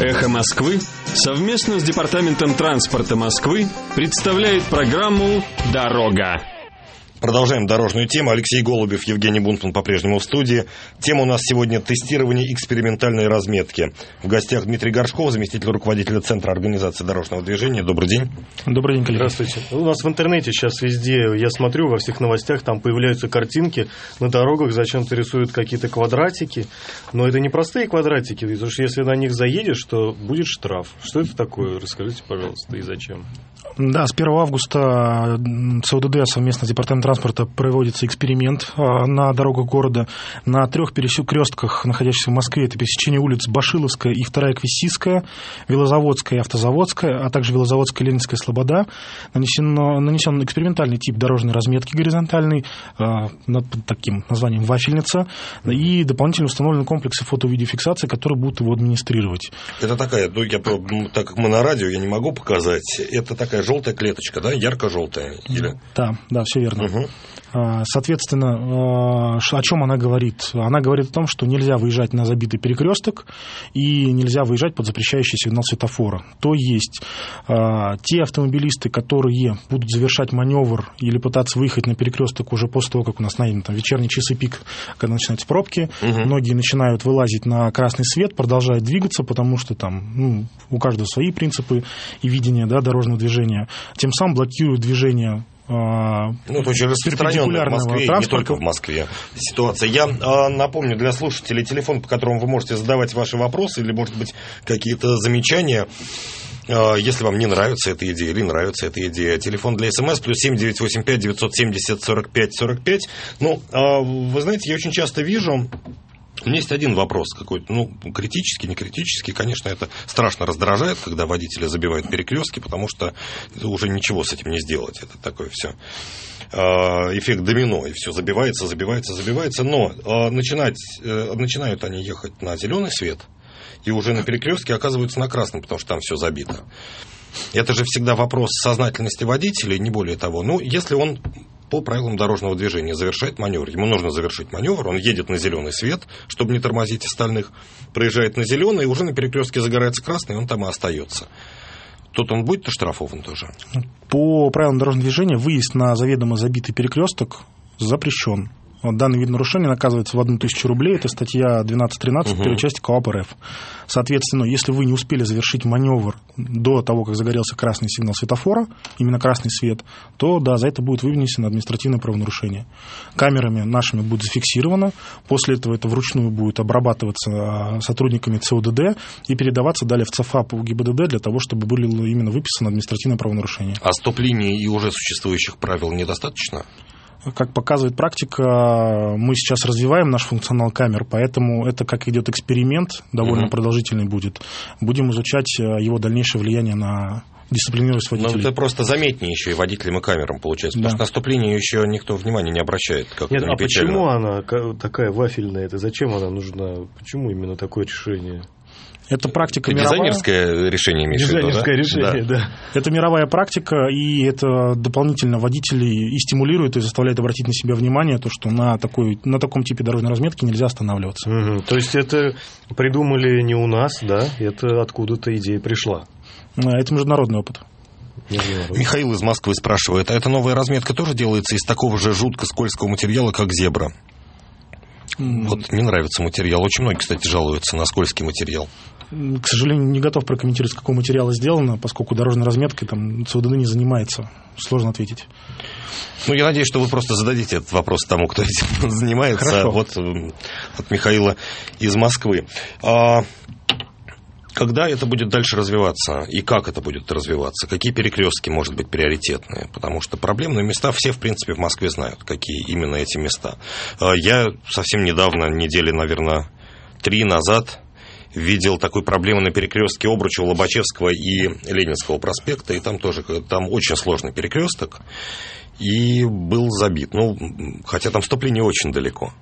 «Эхо Москвы» совместно с Департаментом транспорта Москвы представляет программу «Дорога». Продолжаем дорожную тему. Алексей Голубев, Евгений Бунтман по-прежнему в студии. Тема у нас сегодня тестирование экспериментальной разметки. В гостях Дмитрий Горшков, заместитель руководителя Центра организации дорожного движения. Добрый день. Добрый день, коллеги. Здравствуйте. У нас в интернете сейчас везде, я смотрю, во всех новостях там появляются картинки, на дорогах зачем-то рисуют какие-то квадратики, но это не простые квадратики, потому что если на них заедешь, то будет штраф. Что это такое? Расскажите, пожалуйста, и зачем? Да, с 1 августа ЦУДД совместно с Департаментом транспорта проводится эксперимент а, на дорогах города. На трех перекрестках, находящихся в Москве, это пересечение улиц Башиловская и вторая Квесистская, Велозаводская и Автозаводская, а также Велозаводская Ленинская Слобода, нанесен, нанесен экспериментальный тип дорожной разметки горизонтальной а, под таким названием «Вафельница» и дополнительно установлены комплексы фото-видеофиксации, которые будут его администрировать. Это такая, ну, я, так как мы на радио, я не могу показать, это такая желтая клеточка, да, ярко-желтая? Или... Да, да, все верно. Угу. Соответственно, о чем она говорит? Она говорит о том, что нельзя выезжать на забитый перекресток и нельзя выезжать под запрещающий сигнал светофора. То есть те автомобилисты, которые будут завершать маневр или пытаться выехать на перекресток уже после того, как у нас найден там, вечерний часы пик, когда начинаются пробки, угу. многие начинают вылазить на красный свет, продолжают двигаться, потому что там ну, у каждого свои принципы и видение да, дорожного движения. Тем самым блокируют движение ну, это очень распространенная в Москве, транспорта. не только в Москве ситуация. Я а, напомню для слушателей телефон, по которому вы можете задавать ваши вопросы или, может быть, какие-то замечания. А, если вам не нравится эта идея или нравится эта идея. Телефон для СМС плюс семь девять восемь пять девятьсот семьдесят сорок пять сорок пять. Ну, а, вы знаете, я очень часто вижу у меня есть один вопрос какой-то, ну, критический, не критический. Конечно, это страшно раздражает, когда водители забивают перекрестки, потому что уже ничего с этим не сделать. Это такое все а, эффект домино, и все забивается, забивается, забивается. Но а, начинать, э, начинают они ехать на зеленый свет, и уже на перекрестке оказываются на красном, потому что там все забито. Это же всегда вопрос сознательности водителя, не более того. Ну, если он по правилам дорожного движения завершает маневр. Ему нужно завершить маневр, он едет на зеленый свет, чтобы не тормозить остальных, проезжает на зеленый, и уже на перекрестке загорается красный, и он там и остается. Тут он будет оштрафован тоже? По правилам дорожного движения выезд на заведомо забитый перекресток запрещен. Данный вид нарушения наказывается в одну тысячу рублей. Это статья 12.13 угу. первой части КОАП РФ. Соответственно, если вы не успели завершить маневр до того, как загорелся красный сигнал светофора, именно красный свет, то да, за это будет вынесено административное правонарушение. Камерами нашими будет зафиксировано. После этого это вручную будет обрабатываться а, сотрудниками ЦОДД и передаваться далее в ЦАФАП в ГИБДД для того, чтобы было именно выписано административное правонарушение. А стоп-линии и уже существующих правил недостаточно? Как показывает практика, мы сейчас развиваем наш функционал камер, поэтому это как идет эксперимент, довольно угу. продолжительный будет. Будем изучать э, его дальнейшее влияние на дисциплинированность водителей. Ну, это просто заметнее еще и водителям и камерам получается. Да. Потому что наступление еще никто внимания не обращает. Как Нет, а печально. почему она такая вафельная? Это зачем она нужна? Почему именно такое решение? Это практика это мировая. Дизайнерское решение, имеешь Дизайнерское да? решение, да. да. Это мировая практика, и это дополнительно водителей и стимулирует, и заставляет обратить на себя внимание, то, что на, такой, на таком типе дорожной разметки нельзя останавливаться. Угу. То есть это придумали не у нас, да? Это откуда-то идея пришла. Это международный опыт. Михаил из Москвы спрашивает, а эта новая разметка тоже делается из такого же жутко скользкого материала, как зебра? Вот не нравится материал. Очень многие, кстати, жалуются на скользкий материал. К сожалению, не готов прокомментировать, с какого материала сделано, поскольку дорожной разметкой там ЦУДД не занимается. Сложно ответить. Ну, я надеюсь, что вы просто зададите этот вопрос тому, кто этим занимается. Хорошо. Вот от Михаила из Москвы. Когда это будет дальше развиваться и как это будет развиваться? Какие перекрестки, может быть, приоритетные? Потому что проблемные места все, в принципе, в Москве знают, какие именно эти места. А, я совсем недавно, недели, наверное, три назад видел такую проблему на перекрестке Обручева, Лобачевского и Ленинского проспекта, и там тоже там очень сложный перекресток, и был забит. Ну, хотя там вступление очень далеко.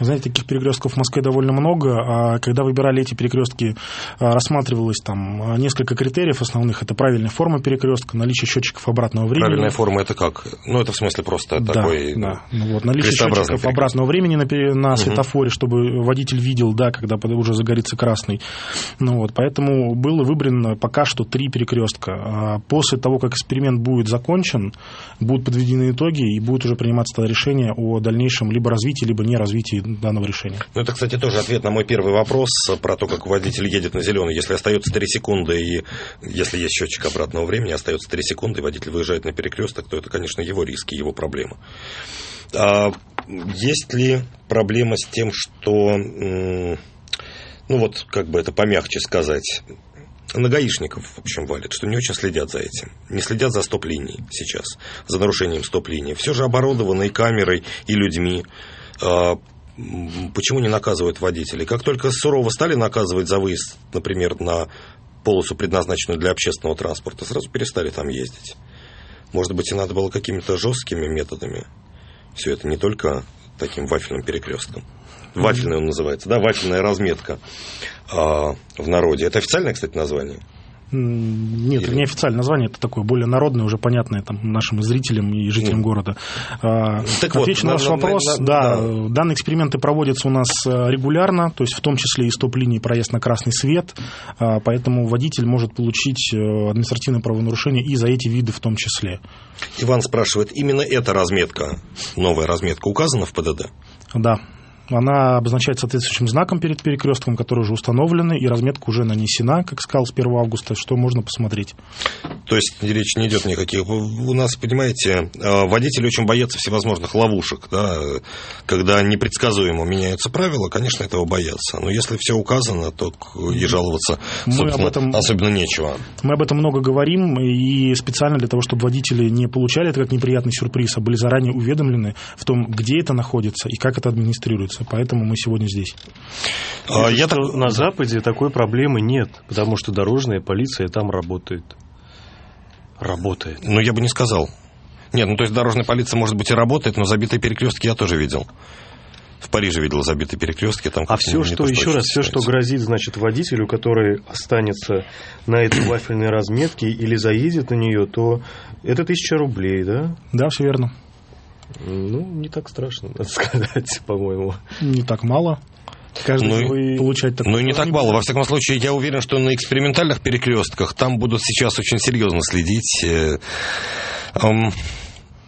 Знаете, таких перекрестков в Москве довольно много. А когда выбирали эти перекрестки, а, рассматривалось там несколько критериев основных. Это правильная форма перекрестка, наличие счетчиков обратного времени. Правильная форма это как? Ну, это в смысле просто да, такой да. Ну, вот, наличие счетчиков обратного времени на, на светофоре, угу. чтобы водитель видел, да, когда уже загорится красный. Ну, вот, поэтому было выбрано пока что три перекрестка. А после того, как эксперимент будет закончен, будут подведены итоги и будет уже приниматься решение о дальнейшем либо развитии, либо не развитии данного решения. Ну, это, кстати, тоже ответ на мой первый вопрос про то, как водитель едет на зеленый. Если остается 3 секунды, и если есть счетчик обратного времени, остается 3 секунды, и водитель выезжает на перекресток, то это, конечно, его риски, его проблема. А есть ли проблема с тем, что, ну вот, как бы это помягче сказать, на гаишников, в общем, валит, что не очень следят за этим. Не следят за стоп-линией сейчас, за нарушением стоп-линии. Все же оборудовано и камерой, и людьми. Почему не наказывают водителей? Как только сурово стали наказывать за выезд, например, на полосу, предназначенную для общественного транспорта, сразу перестали там ездить. Может быть, и надо было какими-то жесткими методами. Все это не только таким вафельным перекрестком. Вафельный он называется, да, вафельная разметка а, в народе. Это официальное, кстати, название? Нет, Или... это не официальное название, это такое более народное, уже понятное там, нашим зрителям и жителям mm. города. А, так Отвечу вот, на ваш вопрос. На, на, да, да, данные эксперименты проводятся у нас э, регулярно, то есть в том числе и стоп-линии проезд на красный свет, а, поэтому водитель может получить э, административное правонарушение и за эти виды в том числе. Иван спрашивает, именно эта разметка, новая разметка, указана в ПДД? Да, она обозначает соответствующим знаком перед перекрестком, который уже установлен, и разметка уже нанесена, как сказал, с 1 августа, что можно посмотреть. То есть речь не идет никаких. У нас, понимаете, э, водители очень боятся всевозможных ловушек. Да? Когда непредсказуемо меняются правила, конечно, этого боятся. Но если все указано, то и жаловаться, об этом, особенно нечего. Мы об этом много говорим, и специально для того, чтобы водители не получали это как неприятный сюрприз, а были заранее уведомлены в том, где это находится и как это администрируется поэтому мы сегодня здесь. А, я так... На Западе такой проблемы нет, потому что дорожная полиция там работает. Работает. Ну, я бы не сказал. Нет, ну то есть дорожная полиция, может быть, и работает, но забитые перекрестки я тоже видел. В Париже видел забитые перекрестки. Там а все, что, еще раз, все, что грозит, значит, водителю, который останется на этой вафельной разметке или заедет на нее, то это тысяча рублей, да? Да, все верно. Ну, не так страшно, надо сказать, по-моему. Не так мало. Каждый ну, и, получать такое. Ну, не так мало. Во всяком случае, я уверен, что на экспериментальных перекрестках там будут сейчас очень серьезно следить. Э,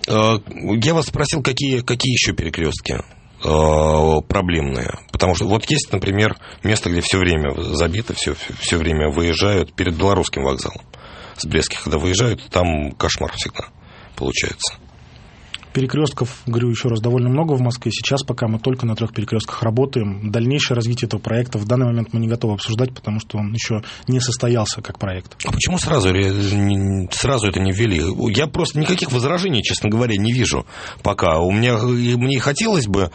э, я вас спросил, какие, какие еще перекрестки э, проблемные. Потому что вот есть, например, место, где все время забито, все, все время выезжают перед белорусским вокзалом. С Брестских, когда выезжают, там кошмар всегда получается. Перекрестков, говорю еще раз, довольно много в Москве. Сейчас пока мы только на трех перекрестках работаем. Дальнейшее развитие этого проекта в данный момент мы не готовы обсуждать, потому что он еще не состоялся как проект. А почему сразу, сразу это не ввели? Я просто никаких возражений, честно говоря, не вижу пока. У меня мне хотелось бы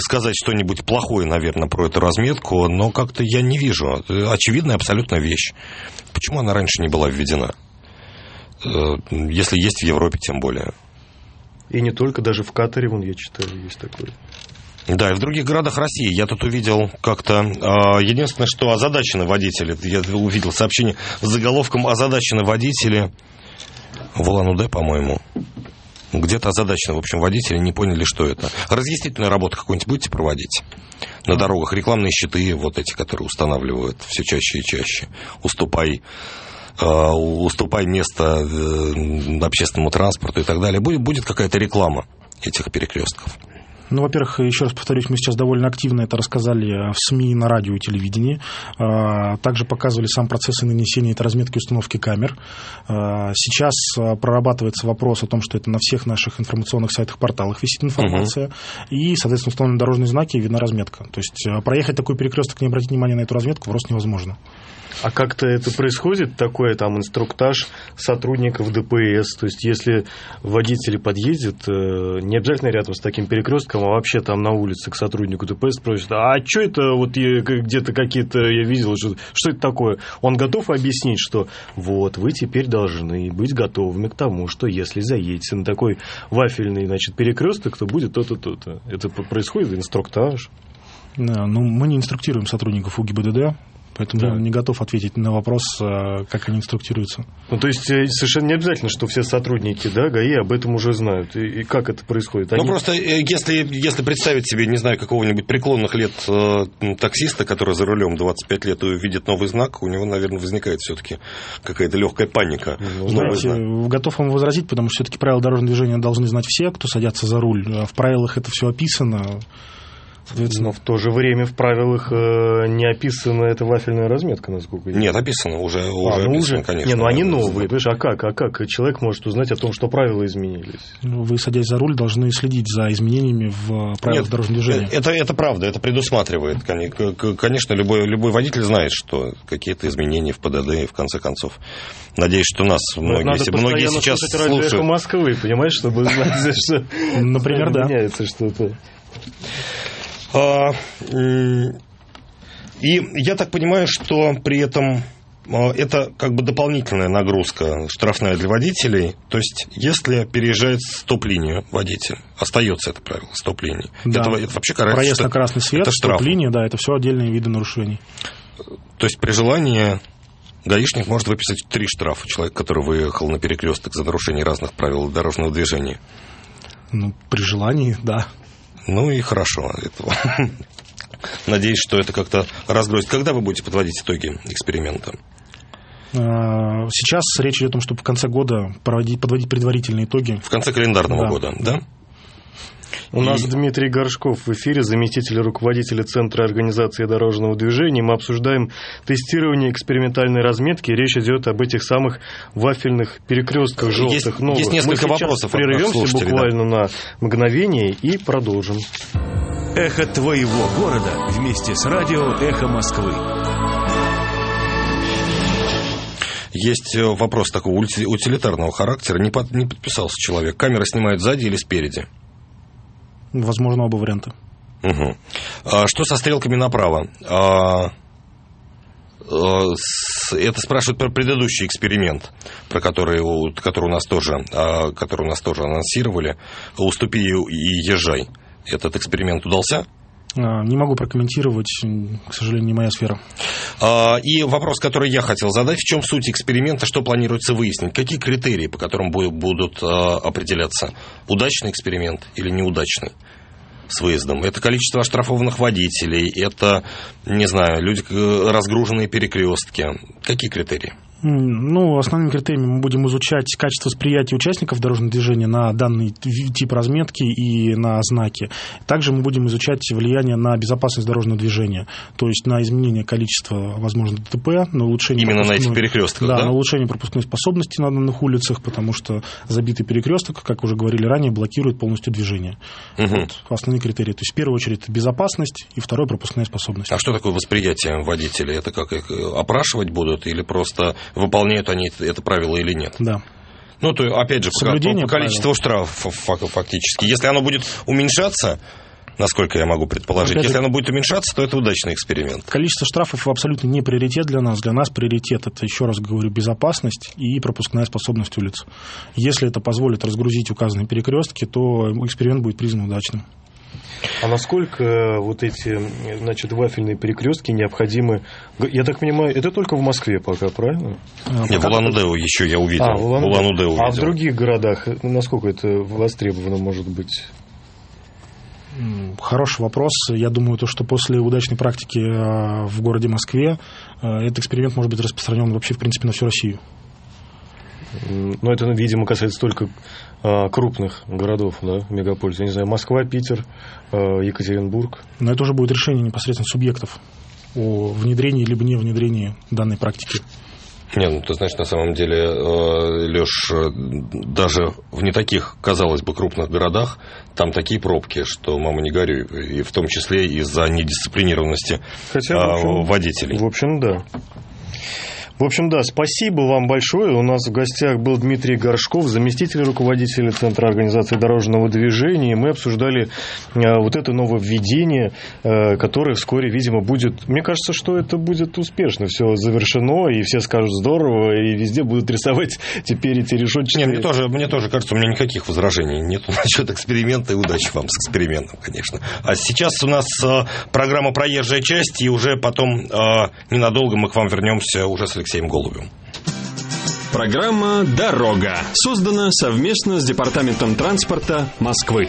сказать что-нибудь плохое, наверное, про эту разметку, но как-то я не вижу. Очевидная абсолютно вещь. Почему она раньше не была введена? Э, если есть в Европе, тем более. И не только, даже в Катаре, вон я читаю, есть такое. Да, и в других городах России я тут увидел как-то... Э, единственное, что озадачены водители. Я увидел сообщение с заголовком «Озадачены водители» в Улан-Удэ, по-моему. Где-то озадачены, в общем, водители не поняли, что это. Разъяснительную работу какую-нибудь будете проводить? На дорогах рекламные щиты, вот эти, которые устанавливают все чаще и чаще. Уступай уступай место э, общественному транспорту и так далее. Будет, будет какая-то реклама этих перекрестков. Ну, во-первых, еще раз повторюсь, мы сейчас довольно активно это рассказали в СМИ, на радио и телевидении. Также показывали сам процесс нанесения этой разметки установки камер. Сейчас прорабатывается вопрос о том, что это на всех наших информационных сайтах, порталах висит информация. Угу. И, соответственно, установлены дорожные знаки и видна разметка. То есть проехать такой перекресток, не обратить внимание на эту разметку, просто невозможно. А как-то это происходит, такое там инструктаж сотрудников ДПС? То есть, если водитель подъедет, э, не обязательно рядом с таким перекрестком, а вообще там на улице к сотруднику ДПС спросят, а что это вот где-то какие-то, я видел, что, что это такое? Он готов объяснить, что вот, вы теперь должны быть готовыми к тому, что если заедете на такой вафельный, значит, перекресток, то будет то-то, то-то. Это происходит инструктаж. Да, ну, мы не инструктируем сотрудников УГИБДД, Поэтому да. я не готов ответить на вопрос, э, как они инструктируются. Ну, то есть э, совершенно не обязательно, что все сотрудники да, ГАИ об этом уже знают. И, и как это происходит? Ну, они... Ну, просто э, если, если представить себе, не знаю, какого-нибудь преклонных лет э, таксиста, который за рулем 25 лет и увидит новый знак, у него, наверное, возникает все-таки какая-то легкая паника. Ну, знаете, готов вам возразить, потому что все-таки правила дорожного движения должны знать все, кто садятся за руль. А в правилах это все описано. Соответственно, но в то же время в правилах э, не описана эта вафельная разметка, насколько я Нет, описано уже, а, уже, ну описано, уже? конечно. Не, ну они новые, понимаешь, а как, а как человек может узнать о том, что правила изменились? Ну, вы, садясь за руль, должны следить за изменениями в правилах Нет, дорожного движения. Это, это правда, это предусматривает. Конечно, любой, любой водитель знает, что какие-то изменения в ПДД, в конце концов. Надеюсь, что нас многие, Надо многие сейчас слушают. Москвы, понимаешь, чтобы знать, что... Например, да. Меняется что-то. А, и я так понимаю, что при этом а, это как бы дополнительная нагрузка штрафная для водителей. То есть, если переезжает стоп-линию водитель, остается это правило стоп-линии. Да. Это, это вообще карается. Проезд на красный свет, стоп-линия, да, это все отдельные виды нарушений. То есть, при желании гаишник может выписать три штрафа человек, который выехал на перекресток за нарушение разных правил дорожного движения. Ну, при желании, да. Ну и хорошо. Этого. Надеюсь, что это как-то разгрузит. Когда вы будете подводить итоги эксперимента? А, сейчас речь идет о том, чтобы в конце года проводить, подводить предварительные итоги. В конце календарного да. года, да? У и... нас Дмитрий Горшков в эфире, заместитель руководителя Центра организации дорожного движения. Мы обсуждаем тестирование экспериментальной разметки. Речь идет об этих самых вафельных перекрестках желтых есть, новых. Есть несколько Мы вопросов. Прервемся буквально да. на мгновение и продолжим. Эхо твоего города вместе с радио Эхо Москвы. Есть э, вопрос такого утилитарного характера. Не, под, не подписался человек. Камера снимает сзади или спереди? Возможно, оба варианта. Угу. А, что со стрелками направо? А, а это спрашивают про предыдущий эксперимент, про который, который, у нас тоже, а, который у нас тоже анонсировали. «Уступи и езжай». Этот эксперимент удался? А, не могу прокомментировать, к сожалению, не моя сфера. А, и вопрос, который я хотел задать, в чем суть эксперимента, что планируется выяснить? Какие критерии, по которым будут а, определяться? Удачный эксперимент или неудачный? с выездом. Это количество оштрафованных водителей, это, не знаю, люди, разгруженные перекрестки. Какие критерии? Ну, основными критериями мы будем изучать качество восприятия участников дорожного движения на данный тип разметки и на знаки. Также мы будем изучать влияние на безопасность дорожного движения, то есть на изменение количества возможных ДТП, на улучшение... Именно на этих перекрестках, да? Да, на улучшение пропускной способности на данных улицах, потому что забитый перекресток, как уже говорили ранее, блокирует полностью движение. Угу. Вот основные критерии. То есть, в первую очередь, безопасность, и второе, пропускная способность. А что такое восприятие водителей? Это как их э, опрашивать будут или просто выполняют они это правило или нет. Да. Ну, то, опять же, Соблюдение по, по количеству штрафов фактически. Если оно будет уменьшаться, насколько я могу предположить. Опять Если оно будет уменьшаться, то это удачный эксперимент. Количество штрафов абсолютно не приоритет для нас. Для нас приоритет – это, еще раз говорю, безопасность и пропускная способность улиц. Если это позволит разгрузить указанные перекрестки, то эксперимент будет признан удачным. А насколько вот эти, значит, вафельные перекрестки необходимы? Я так понимаю, это только в Москве пока, правильно? А, Нет, в Улан-Удэ еще я увидел. А, в Улан-Удэ увидел. А в других городах насколько это востребовано может быть? Хороший вопрос. Я думаю, то, что после удачной практики э, в городе Москве э, этот эксперимент может быть распространен вообще, в принципе, на всю Россию. Но это, видимо, касается только а, крупных городов, да, мегаполисов. Я не знаю, Москва, Питер, а, Екатеринбург. Но это уже будет решение непосредственно субъектов о внедрении либо не внедрении данной практики. Не, ну ты знаешь, на самом деле, э, Леш, даже в не таких, казалось бы, крупных городах там такие пробки, что мама не горюй, и в том числе из-за недисциплинированности Хотя, в общем, водителей. В общем, да. В общем, да, спасибо вам большое. У нас в гостях был Дмитрий Горшков, заместитель руководителя Центра организации дорожного движения. Мы обсуждали э, вот это нововведение, э, которое вскоре, видимо, будет... Мне кажется, что это будет успешно. Все завершено, и все скажут здорово, и везде будут рисовать теперь эти решетчатые... Нет, мне тоже, мне тоже кажется, у меня никаких возражений нет насчет эксперимента, и удачи вам с экспериментом, конечно. А сейчас у нас э, программа «Проезжая часть», и уже потом ненадолго мы к вам вернемся уже с Алексеем Голубевым. Программа «Дорога» создана совместно с Департаментом транспорта Москвы.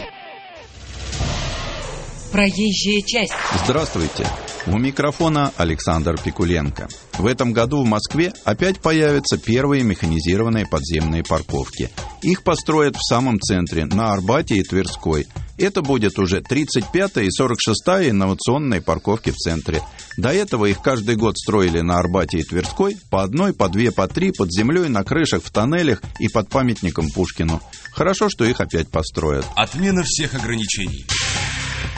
Проезжая часть. Здравствуйте. У микрофона Александр Пикуленко. В этом году в Москве опять появятся первые механизированные подземные парковки. Их построят в самом центре, на Арбате и Тверской. Это будет уже 35-я и 46-я инновационные парковки в центре. До этого их каждый год строили на Арбате и Тверской по одной, по две, по три, под землей, на крышах, в тоннелях и под памятником Пушкину. Хорошо, что их опять построят. Отмена всех ограничений.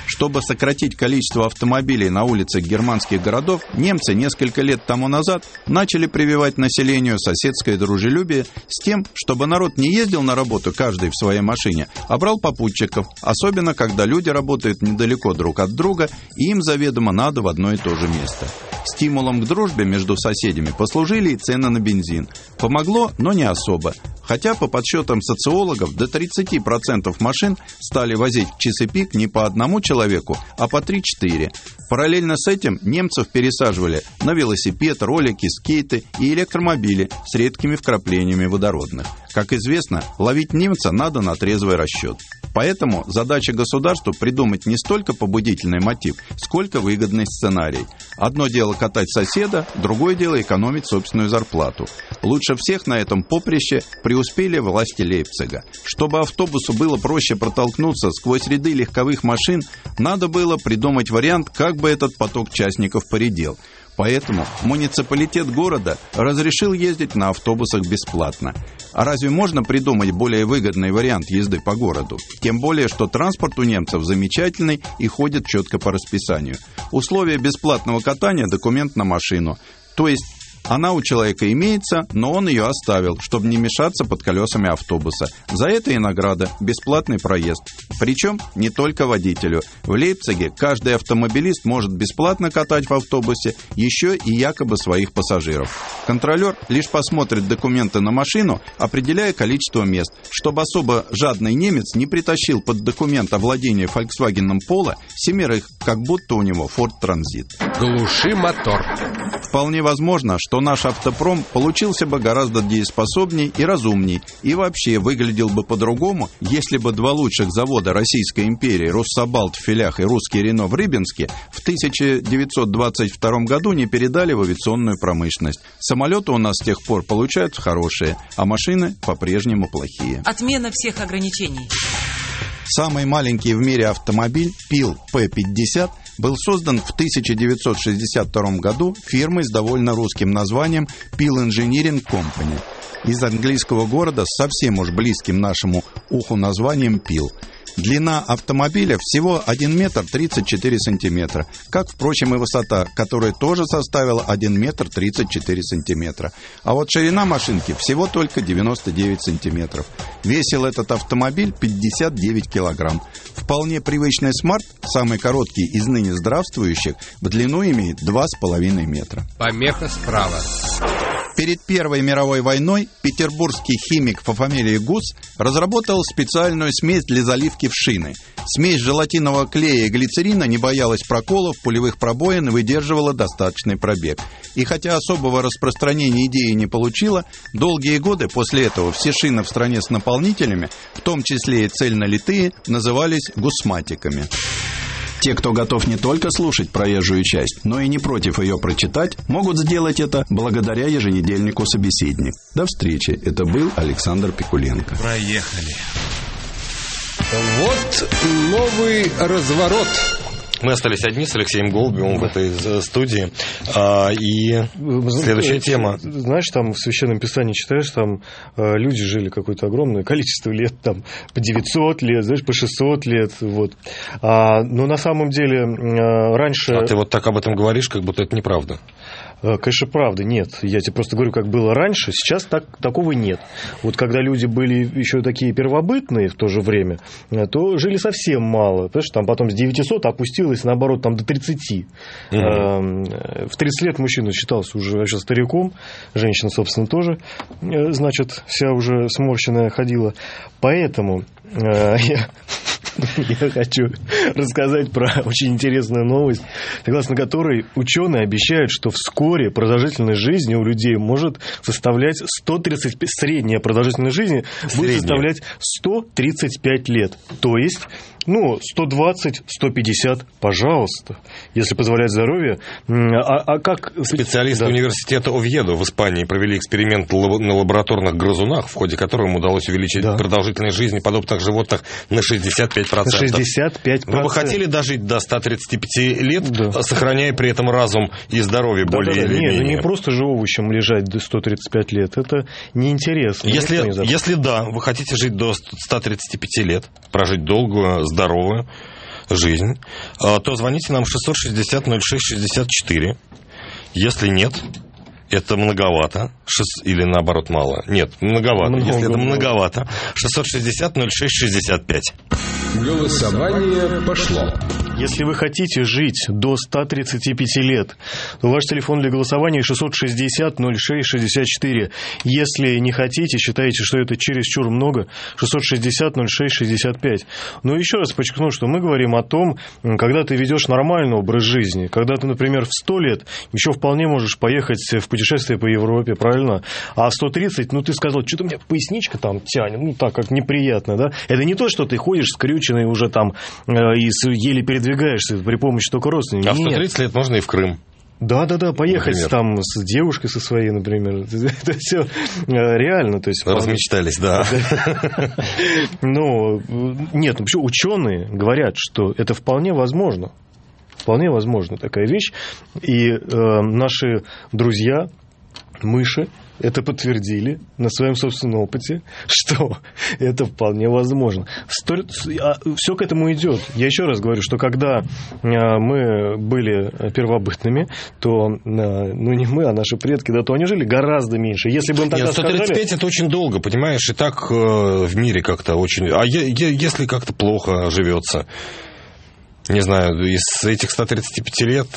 Чтобы сократить количество автомобилей на улицах германских городов, немцы несколько лет тому назад начали прививать населению соседское дружелюбие с тем, чтобы народ не ездил на работу каждый в своей машине, а брал попутчиков, особенно когда люди работают недалеко друг от друга и им заведомо надо в одно и то же место. Стимулом к дружбе между соседями послужили и цены на бензин. Помогло, но не особо. Хотя, по подсчетам социологов, до 30% машин стали возить в часы пик не по одному человеку, а по 3-4. Параллельно с этим немцев пересаживали на велосипед, ролики, скейты и электромобили с редкими вкраплениями водородных. Как известно, ловить немца надо на трезвый расчет. Поэтому задача государства придумать не столько побудительный мотив, сколько выгодный сценарий. Одно дело катать соседа, другое дело экономить собственную зарплату. Лучше всех на этом поприще преуспели власти Лейпцига. Чтобы автобусу было проще протолкнуться сквозь ряды легковых машин, надо было придумать вариант, как бы этот поток частников поредел – Поэтому муниципалитет города разрешил ездить на автобусах бесплатно. А разве можно придумать более выгодный вариант езды по городу? Тем более, что транспорт у немцев замечательный и ходит четко по расписанию. Условия бесплатного катания – документ на машину. То есть она у человека имеется, но он ее оставил, чтобы не мешаться под колесами автобуса. За это и награда – бесплатный проезд. Причем не только водителю. В Лейпциге каждый автомобилист может бесплатно катать в автобусе еще и якобы своих пассажиров. Контролер лишь посмотрит документы на машину, определяя количество мест, чтобы особо жадный немец не притащил под документ о владении Volkswagen Polo семерых, как будто у него Ford Transit. Глуши мотор. Вполне возможно, что наш автопром получился бы гораздо дееспособней и разумней, и вообще выглядел бы по-другому, если бы два лучших завода Российской империи, Руссобалт в Филях и Русский Рено в Рыбинске, в 1922 году не передали в авиационную промышленность. Самолеты у нас с тех пор получаются хорошие, а машины по-прежнему плохие. Отмена всех ограничений. Самый маленький в мире автомобиль ПИЛ П-50 был создан в 1962 году фирмой с довольно русским названием Peel Engineering Company из английского города с совсем уж близким нашему уху названием Пил. Длина автомобиля всего 1 метр 34 сантиметра, как, впрочем, и высота, которая тоже составила 1 метр 34 сантиметра. А вот ширина машинки всего только 99 сантиметров. Весил этот автомобиль 59 килограмм. Вполне привычный смарт, самый короткий из ныне здравствующих, в длину имеет 2,5 метра. Помеха справа. Перед Первой мировой войной петербургский химик по фамилии Гус разработал специальную смесь для заливки в шины. Смесь желатинового клея и глицерина не боялась проколов, пулевых пробоин и выдерживала достаточный пробег. И хотя особого распространения идея не получила, долгие годы после этого все шины в стране с наполнителями, в том числе и цельнолитые, назывались гусматиками. Те, кто готов не только слушать проезжую часть, но и не против ее прочитать, могут сделать это благодаря еженедельнику «Собеседник». До встречи. Это был Александр Пикуленко. Проехали. Вот новый разворот мы остались одни с Алексеем Голубевым в этой э, студии. А, и следующая тема. Знаешь, там в Священном Писании читаешь, там э, люди жили какое-то огромное количество лет, там по 900 лет, знаешь, по 600 лет. Вот. А, но на самом деле э, раньше... А ты вот так об этом говоришь, как будто это неправда. Э, конечно, правда, нет. Я тебе просто говорю, как было раньше, сейчас так, такого нет. Вот когда люди были еще такие первобытные в то же время, э, то жили совсем мало. Потому что там потом с 900 опустилось, наоборот, там до 30. Угу. В 30 лет мужчина считался уже вообще стариком, женщина, собственно, тоже, значит, вся уже сморщенная ходила. Поэтому я я хочу рассказать про очень интересную новость, согласно которой ученые обещают, что вскоре продолжительность жизни у людей может составлять 135... Средняя продолжительность жизни Средняя. будет составлять 135 лет. То есть ну, 120, 150, пожалуйста, если позволяет здоровье. А, а как... Специалисты да. университета Овьедо в Испании провели эксперимент на лабораторных грызунах, в ходе которого им удалось увеличить да. продолжительность жизни подобных животных на 65%. На 65%. Вы бы хотели дожить до 135 лет, да. сохраняя при этом разум и здоровье да, более да, да. или Нет, менее? Не просто же овощем лежать до 135 лет, это неинтересно. Если, не если да, вы хотите жить до 135 лет, прожить долгую, здоровую жизнь, а, то звоните нам 660-06-64. Если нет, это многовато, или наоборот мало. Нет, многовато. Много, Если это многовато, 660-06-65. Голосование пошло. Если вы хотите жить до 135 лет, то ваш телефон для голосования 660-06-64. Если не хотите, считаете, что это чересчур много, 660-06-65. Но еще раз подчеркну, что мы говорим о том, когда ты ведешь нормальный образ жизни, когда ты, например, в 100 лет еще вполне можешь поехать в путешествие по Европе, правильно? А в 130, ну, ты сказал, что-то у меня поясничка там тянет, ну, так как неприятно, да? Это не то, что ты ходишь скрюченный уже там э, и еле перед передвигаешься при помощи только родственников. А в 130 лет можно и в Крым. Да, да, да, поехать например. там с девушкой со своей, например. Это все э, реально. То есть, Размечтались, да. Но нет, вообще ученые говорят, что это вполне возможно. Вполне возможно такая вещь. И э, наши друзья, мыши, это подтвердили на своем собственном опыте, что это вполне возможно. А, Все к этому идет. Я еще раз говорю, что когда а, мы были первобытными, то а, ну не мы, а наши предки, да, то они жили гораздо меньше. Если бы им тогда Нет, 135 сказали... это очень долго, понимаешь, и так э, в мире как-то очень... А если как-то плохо живется, не знаю, из этих 135 лет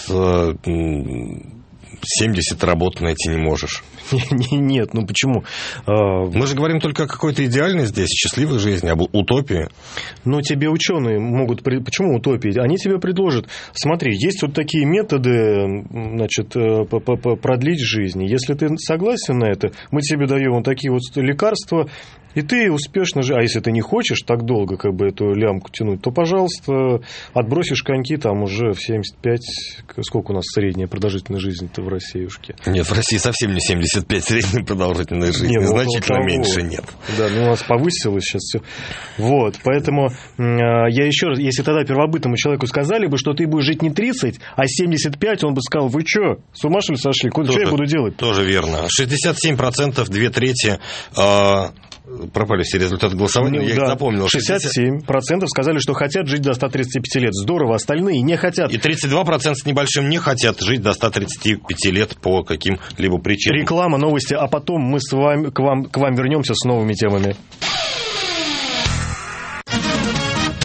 70 работ найти не можешь. Нет, ну почему? А, Мы же говорим только о какой-то идеальной здесь, счастливой жизни, об утопии. Но тебе ученые могут... Почему утопии? Они тебе предложат, смотри, есть вот такие методы, значит, э, продлить жизнь. Если ты согласен на это, мы тебе даем вот такие вот лекарства, и ты успешно же, а если ты не хочешь так долго как бы эту лямку тянуть, то, пожалуйста, отбросишь коньки там уже в 75, сколько у нас средняя продолжительность жизни-то в Россиюшке? Нет, в России совсем не 75 средняя продолжительность жизни, нет, значительно меньше нет. Да, ну у нас повысилось сейчас все. Вот, поэтому а, я еще раз, если тогда первобытному человеку сказали бы, что ты будешь жить не 30, а 75, он бы сказал, вы что, с ума что ли сошли? Куда, что я буду делать? Тоже верно. 67%, две трети а, пропали все результаты голосования, ну, я да. их запомнил. 67% сказали, что хотят жить до 135 лет. Здорово, остальные не хотят. И 32% с небольшим не хотят жить до 135 лет по каким-либо причинам. Реклама, новости, а потом мы с вами, к, вам, к вам вернемся с новыми темами.